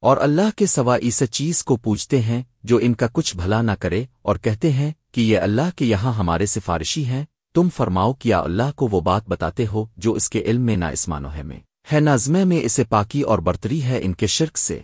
اور اللہ کے سوا اس چیز کو پوچھتے ہیں جو ان کا کچھ بھلا نہ کرے اور کہتے ہیں کہ یہ اللہ کے یہاں ہمارے سفارشی ہیں، تم فرماؤ کیا اللہ کو وہ بات بتاتے ہو جو اس کے علم میں نہ اسمانو ہے میں۔ ہے نظمے میں اسے پاکی اور برتری ہے ان کے شرک سے۔